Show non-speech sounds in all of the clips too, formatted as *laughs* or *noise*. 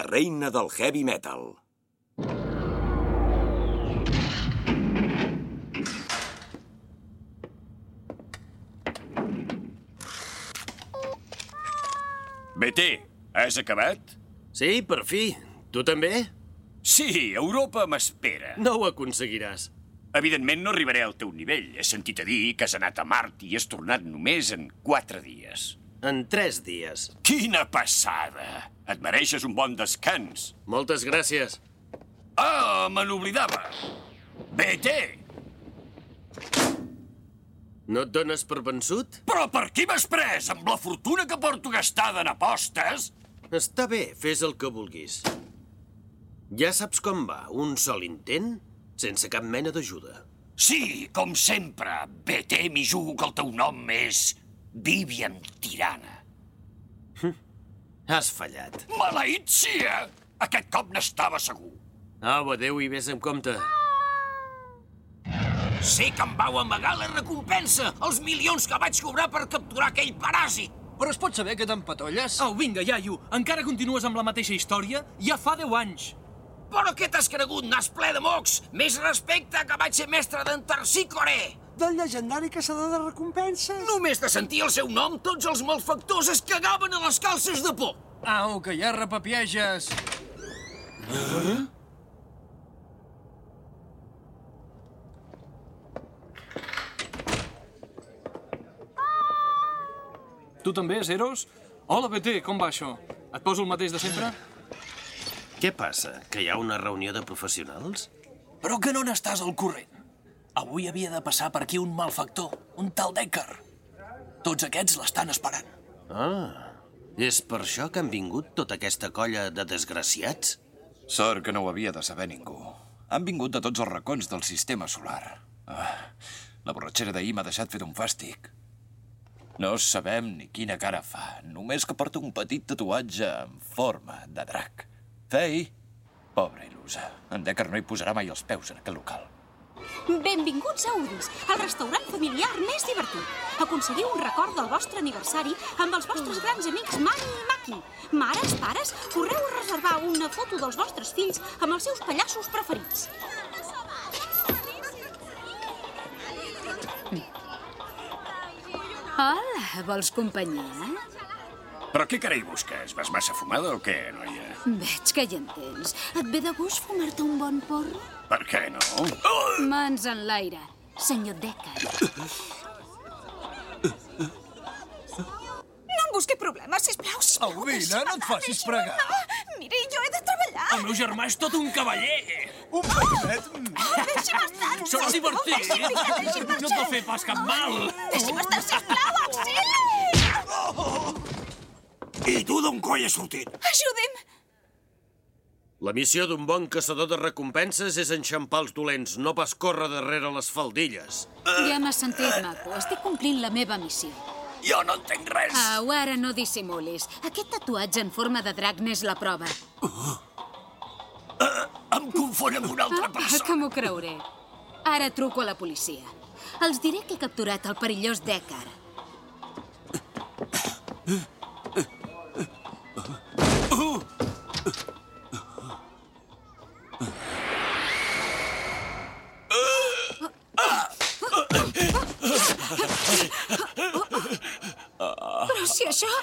La reina del heavy metal. BT, has acabat? Sí, per fi. Tu també? Sí, Europa m'espera. No ho aconseguiràs. Evidentment no arribaré al teu nivell. He sentit a dir que has anat a Mart i has tornat només en quatre dies. En tres dies. Quina passada! Et mereixes un bon descans. Moltes gràcies. Ah, me n'oblidava. BT! No et dones per vençut? Però per qui m'has pres? Amb la fortuna que porto gastada en apostes? Està bé, fes el que vulguis. Ja saps com va, un sol intent, sense cap mena d'ajuda. Sí, com sempre. BT, m'hi jugo que el teu nom és Vivian Tirana. Has fallat. Maleït sia! Aquest cop n'estava segur. Au, adeu i vés amb compte. Sé que em vau amagar la recompensa, els milions que vaig cobrar per capturar aquell paràsit. Però es pot saber que t'empatolles? Au, vinga, iaio, encara continues amb la mateixa història? Ja fa 10 anys. Però què t'has cregut, nas ple de mocs? Més respecte que vaig ser mestre d'en Tercicore. Del llegendari caçador de recompenses. Només de sentir el seu nom, tots els malfactors es cagaven a les calces de por. Au, que ja repapieges. Tu també, Zeros? Hola, BT, com va això? Et poso el mateix de sempre? Què passa? Que hi ha una reunió de professionals? Però que no n'estàs al corrent. Avui havia de passar per aquí un malfactor, un tal Decker. Tots aquests l'estan esperant. Ah, és per això que han vingut tota aquesta colla de desgraciats? Sort que no ho havia de saber ningú. Han vingut de tots els racons del sistema solar. Ah, la borratxera d'ahir m'ha deixat fet un fàstic. No sabem ni quina cara fa, només que porta un petit tatuatge en forma de drac. Fei, pobra il·lusa. En Decker no hi posarà mai els peus en aquest local. Benvinguts a Udis, el restaurant familiar més divertit. Aconseguiu un record del vostre aniversari amb els vostres grans amics Mani i Maki. Mares, pares, correu a reservar una foto dels vostres fills amb els seus pallassos preferits. Hola, vols companyia? Però què carai busques? Vas massa fumada o què, noia? Veig que hi entens. Et ve de gust fumar-te un bon porro? Per què no? Mans en l'aire, senyor Decker. No em busqui problemes, sisplau, sisplau. Au, vine, no et facis pregar. No, miri, jo he de treballar. El meu germà és tot un cavaller. Un petitet. Oh, deixi'm estar. Serà divertit. No et va fer pas cap mal. Deixi'm estar, sisplau, auxili! I tu d'on coi has sortit? Ajudi'm. La missió d'un bon caçador de recompenses és enxampar els dolents, no pas córrer darrere les faldilles. Ja m'has sentit, maco. Estic complint la meva missió. Jo no entenc res. Au, ara no dissimulis. Aquest tatuatge en forma de drac n'és la prova. Em confon amb una altra Ah, persona. que m'ho creuré. Ara truco a la policia. Els diré que he capturat el perillós Decker. Però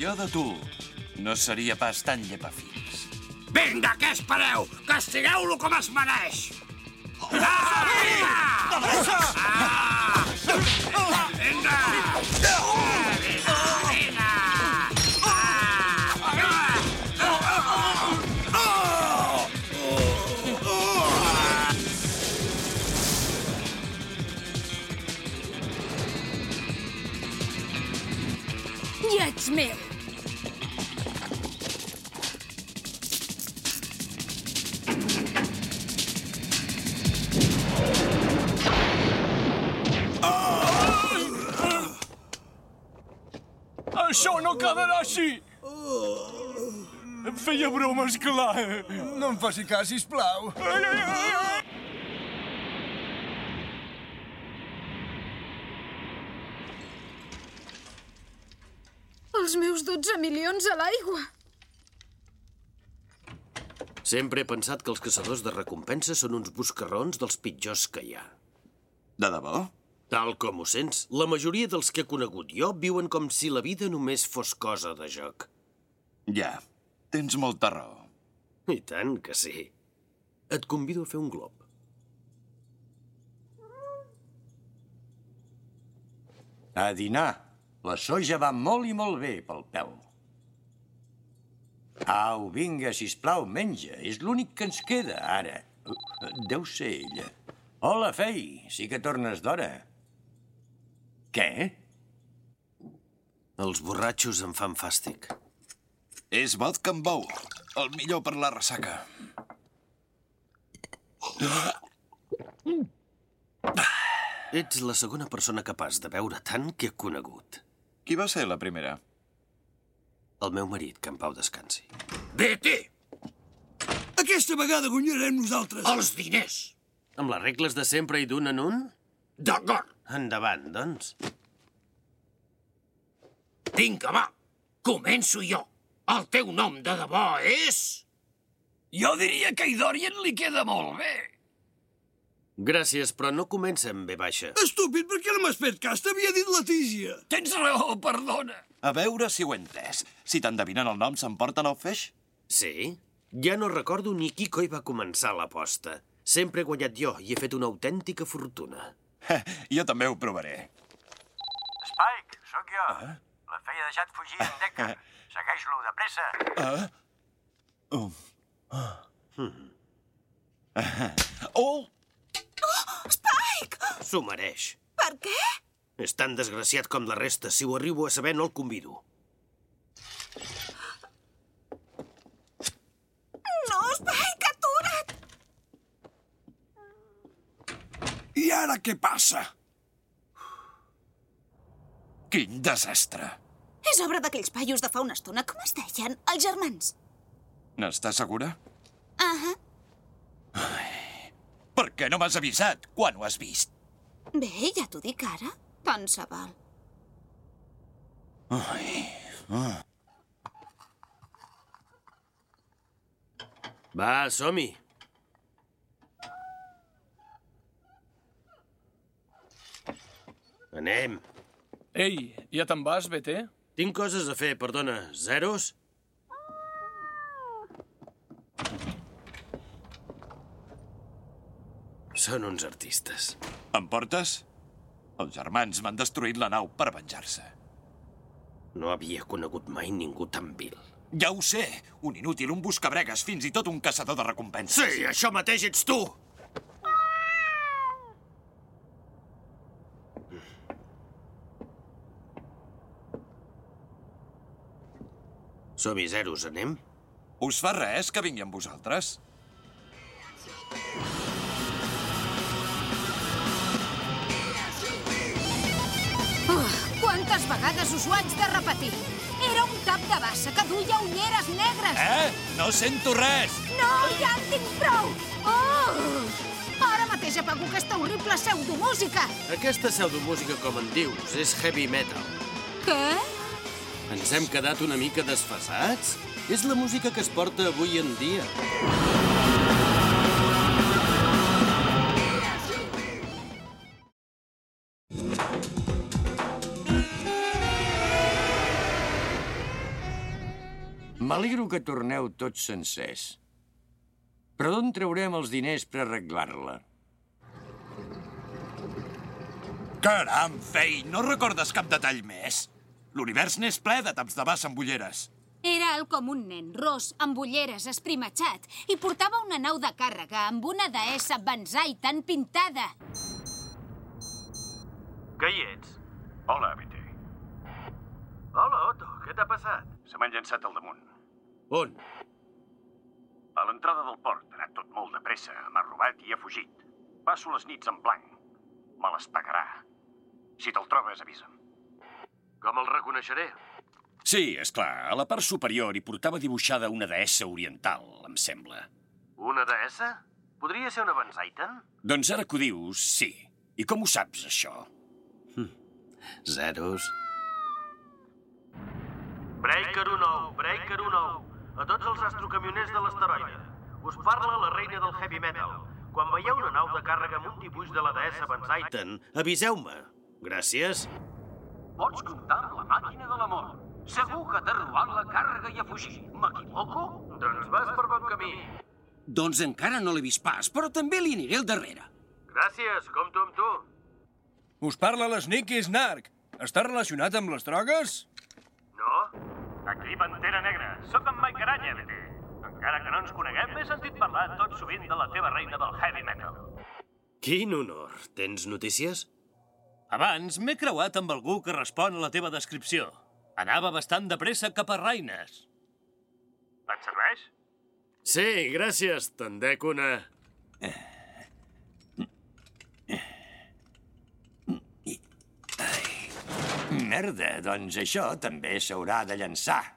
Jo de tu no seria pas tan llepafils. Vinga, què espereu? Castigueu-lo com es mereix! Ah, vinga! Ah! Vinga! Vinga, vinga! I ets meu! Em feia bromes, clar. No em faci cas, sisplau. Els meus 12 milions a l'aigua! Sempre he pensat que els caçadors de recompenses són uns buscarrons dels pitjors que hi ha. De debò? Tal com ho sents, la majoria dels que he conegut jo viuen com si la vida només fos cosa de joc. Ja, tens molta raó. I tant que sí. Et convido a fer un glob. A dinar. La soja va molt i molt bé pel pèl. Au, vinga, sisplau, menja. És l'únic que ens queda, ara. Deu ser ella. Hola, Fei. Sí que tornes d'hora. Què? Els borratxos em fan fàstic. És vodka amb bou. El millor per la ressaca. Ets la segona persona capaç de beure tant que he conegut. Qui va ser la primera? El meu marit, que en pau descansi. Vete! Aquesta vegada guanyarem nosaltres. Els diners! Amb les regles de sempre i d'un en un? D'acord. Endavant, doncs. Vinga, va. Començo jo. El teu nom de debò és... Jo diria que a Idorien li queda molt bé. Gràcies, però no comença amb B baixa. Estúpid, per què no m'has fet cas? T'havia dit Letícia. Tens raó, perdona. A veure si ho he entès. Si t'endevinen el nom, s'emporten el feix? Sí? Ja no recordo ni qui coi va començar l'aposta. Sempre he guanyat jo i he fet una autèntica fortuna. jo també ho provaré. Spike, sóc jo. Ah? La feia deixat fugir en Decker. *laughs* Segueix-lo, de pressa. Ah? Oh. Hmm. Oh! Oh, Spike! S'ho mereix. Per què? És tan desgraciat com la resta. Si ho arribo a saber, no el convido. No, Spike, atura't! I ara què passa? Quin desastre. És obra d'aquells paios de fa una estona. Com es deien? Els germans. N'estàs segura? Ahà. Uh -huh. Per què no m'has avisat quan ho has vist? Bé, ja t'ho dic ara. Tant se val. Ai. Ah. Va, som-hi. Anem. Ei, ja te'n vas, BT? Tinc coses a fer, perdona. Zeros? Són uns artistes. Em portes? Els germans m'han destruït la nau per venjar-se. No havia conegut mai ningú tan vil. Ja ho sé. Un inútil, un buscabregues, fins i tot un caçador de recompenses. Sí, això mateix ets tu! Som-hi, zeros, anem? Us fa res que vingui amb vosaltres? Oh, quantes vegades us ho haig de repetir? Era un cap de bassa que duia ulleres negres. Eh? No sento res. No, ja en tinc prou. Oh! Ara mateix apago aquesta horrible pseudomúsica. Aquesta pseudomúsica, com en dius, és heavy metal. Què? Ens hem quedat una mica desfasats? És la música que es porta avui en dia. M'alegro que torneu tots sencers. Però d'on traurem els diners per arreglar-la? Caram, Fei, no recordes cap detall més? L'univers n'és ple de taps de bassa amb ulleres. Era el com un nen, ros, amb ulleres, esprimatxat, i portava una nau de càrrega amb una deessa benzai tan pintada. Que hi ets? Hola, BT. Hola, Otto. Què t'ha passat? Se m'han llançat al damunt. On? A l'entrada del port. Ha anat tot molt de pressa. M'ha robat i ha fugit. Passo les nits en blanc. Me les pagarà. Si te'l trobes, avisa'm. Com el reconeixeré? Sí, és clar. A la part superior hi portava dibuixada una deessa oriental, em sembla. Una deessa? Podria ser una Benzaitan? Doncs ara que ho dius, sí. I com ho saps, això? Hm. Zeros. Breaker 1-9, Breaker 1-9. A tots els astrocamioners de l'asteroide. Us parla la reina del heavy metal. Quan veieu una nau de càrrega amb un dibuix de la deessa Benzaitan, aviseu-me. Gràcies. Pots comptar amb la màquina de l'amor. Segur que t'ha robat la càrrega i ha fugit. M'equivoco? Doncs vas per bon camí. Doncs encara no l'he vist pas, però també li aniré al darrere. Gràcies, compto amb tu. Us parla l'Sneaky Snark. Està relacionat amb les drogues? No. Aquí Pantera Negra. Sóc en Mike Aranya, BT. Encara que no ens coneguem, m'he sentit parlar tot sovint de la teva reina del heavy metal. Quin honor. Tens notícies? Abans m'he creuat amb algú que respon a la teva descripció. Anava bastant de pressa cap a Reines. Et serveix? Sí, gràcies. Te'n dec una... Merda, doncs això també s'haurà de llançar.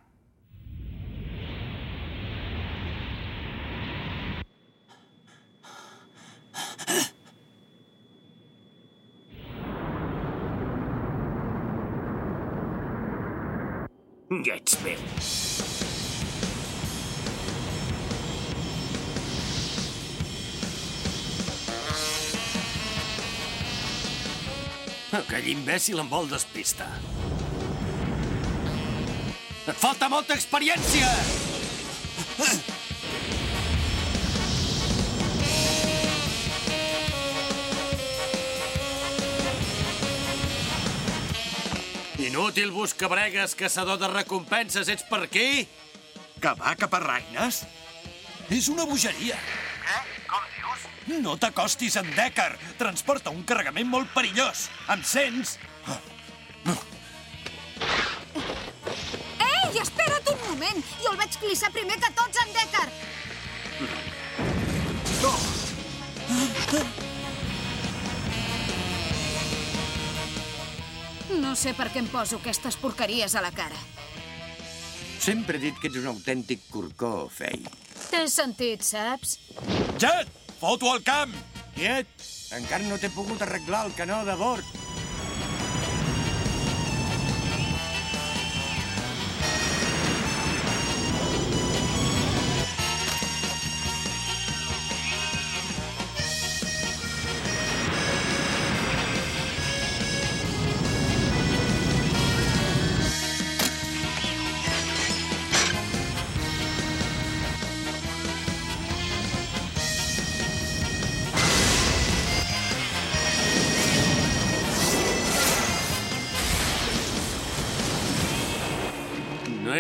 Ets meu. Aquell imbècil em vol despistar. Et falta molta experiència! Inútil buscabregues, caçador de recompenses, ets per aquí? Que va cap a Raines? És una bogeria. Què? Com dius? No t'acostis en Decker. Transporta un carregament molt perillós. Em sents? Ei, espera't un moment! Jo el vaig clissar primer que tots, en Decker! No sé per què em poso aquestes porqueries a la cara. Sempre he dit que ets un autèntic corcó, Fei. Té sentit, saps? Jet, foto al camp! Quiet! Encara no t'he pogut arreglar el canó de bord.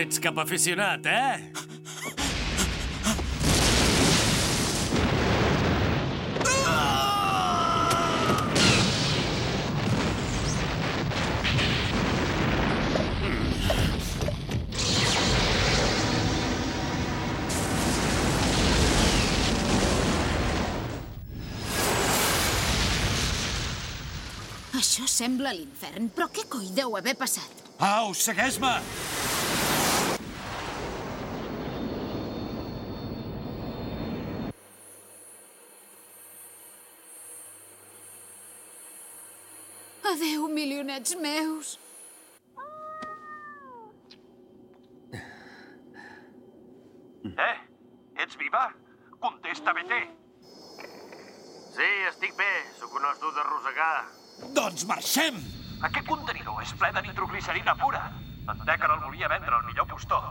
Ets cap aficionat, eh? Això sembla l'infern, però què coi deu haver passat? Au, segueix-me! Adéu, milionets meus. Eh? Ets viva? Contesta, BT. Sí, estic bé. Sóc un os dur de rosegar. Doncs marxem! Aquest contenidor és ple de nitroglicerina pura. En Decker el volia vendre al millor postor.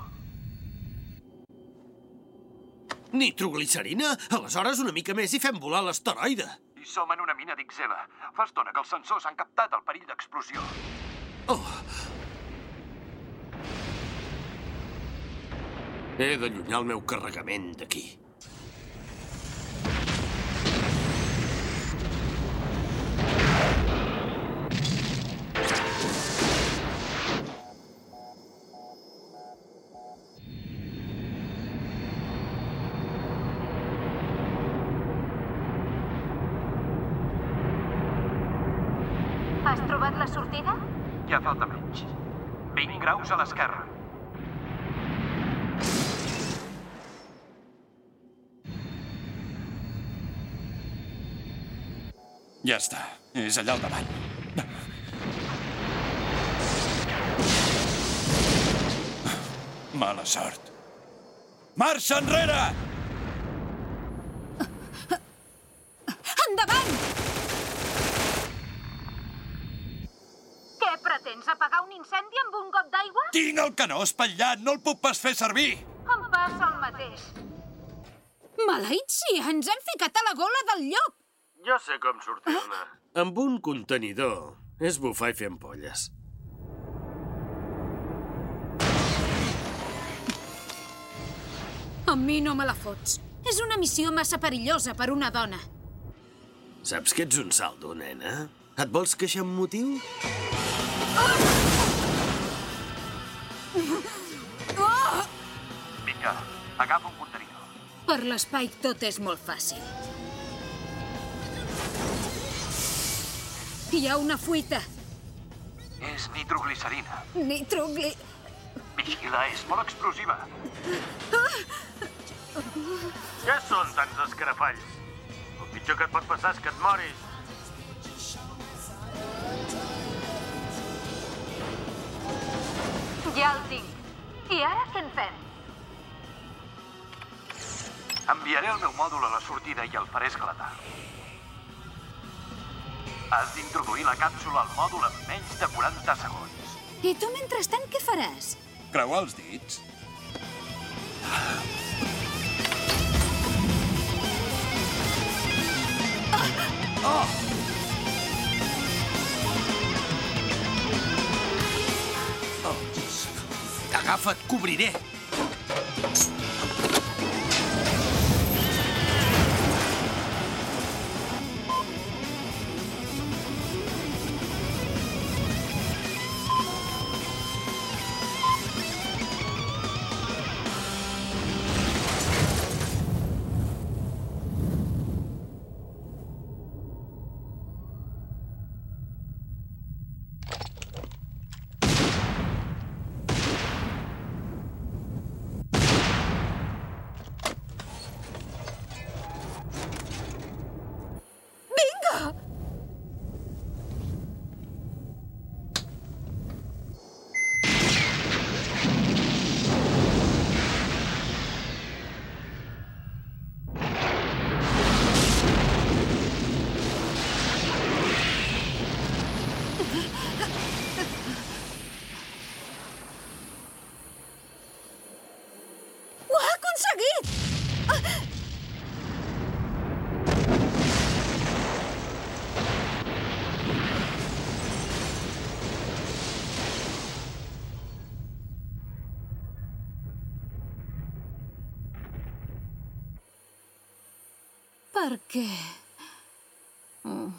Nitroglicerina? Aleshores una mica més i fem volar l'asteroide. Som en una mina d'Ixela. Fa estona que els sensors han captat el perill d'explosió. Oh. He d'allunyar el meu carregament d'aquí. Has trobat la sortida? Ja falta menys. 20 graus a l'esquerra. Ja està. És allà al davant. Mala sort. Marxa enrere! Endavant! Què pretens, apagar un incendi amb un got d'aigua? Tinc el canó espatllat, no el puc pas fer servir. Em passa el mateix. Maleït si ens hem ficat a la gola del llop. Jo sé com sortir-ne. *gasps* Amb un contenidor és bufar i fer ampolles. A mi no me la fots. És una missió massa perillosa per una dona. Saps que ets un saldo, nena? Et vols queixar amb motiu? Oh! Vinga, agafa un contenidor. Per l'espai tot és molt fàcil. Hi ha una fuita. És nitroglicerina. Nitrogli... Vigila, és molt explosiva. Què són tants escarafalls? El pitjor que et pot passar és que et moris. Ja el tinc. I ara què en fem? Enviaré el meu mòdul a la sortida i el faré esclatar. Has d'introduir la càpsula al mòdul en menys de 40 segons. I tu, mentrestant, què faràs? Creuar els dits. Oh! Oh, Agafa't, cobriré. Per què? Mm.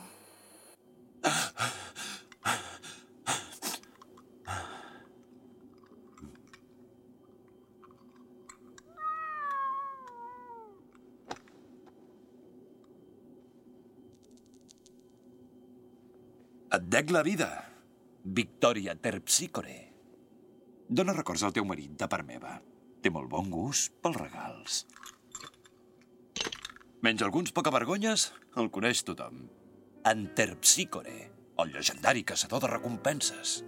Et dec la vida, Victoria Terpsícore. Dóna records al teu marit de part meva. Té molt bon gust pels regals. Menys alguns poca vergonyes, el coneix tothom. En Terpsícore, el llegendari caçador de recompenses.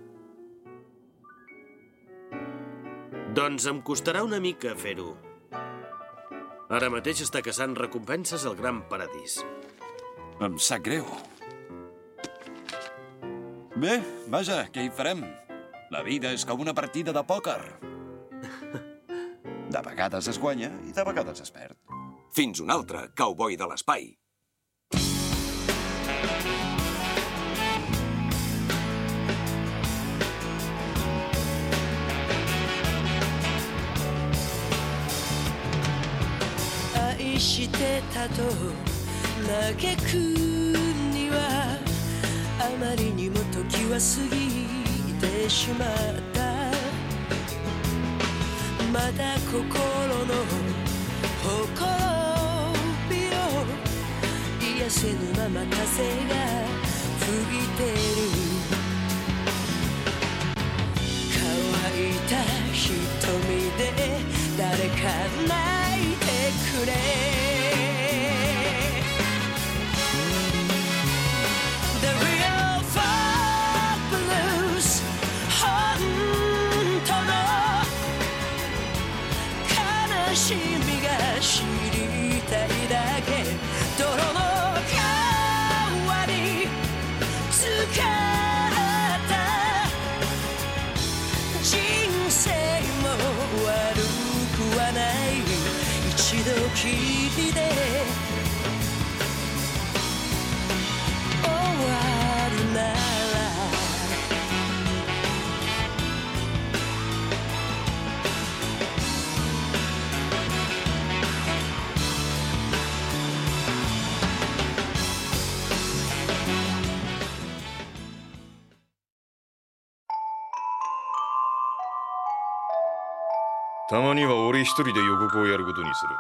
Doncs em costarà una mica fer-ho. Ara mateix està caçant recompenses al Gran Paradís. Em sap greu. Bé, vaja, què hi farem? La vida és com una partida de pòquer. De vegades es guanya i de vegades es perd. Fins un altre, cowboy de l'espai.「してたと嘆くにはあまりにも時は過ぎてしまった」「まだ心のほころびを癒せぬまま風が吹いてたまには俺一人で予告をやることにする。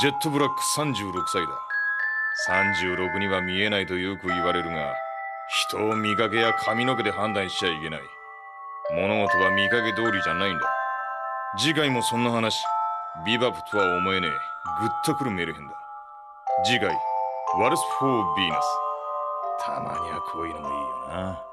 ジェットブラック36歳だ。36には見えないとよく言われるが、人を見かけや髪の毛で判断しちゃいけない。物事は見かけ通りじゃないんだ。次回もそんな話、ビバップとは思えねえ。グッとくるメルヘンだ。次回、ワルス・フォー・ヴィーナス。たまにはこういうのもいいよな。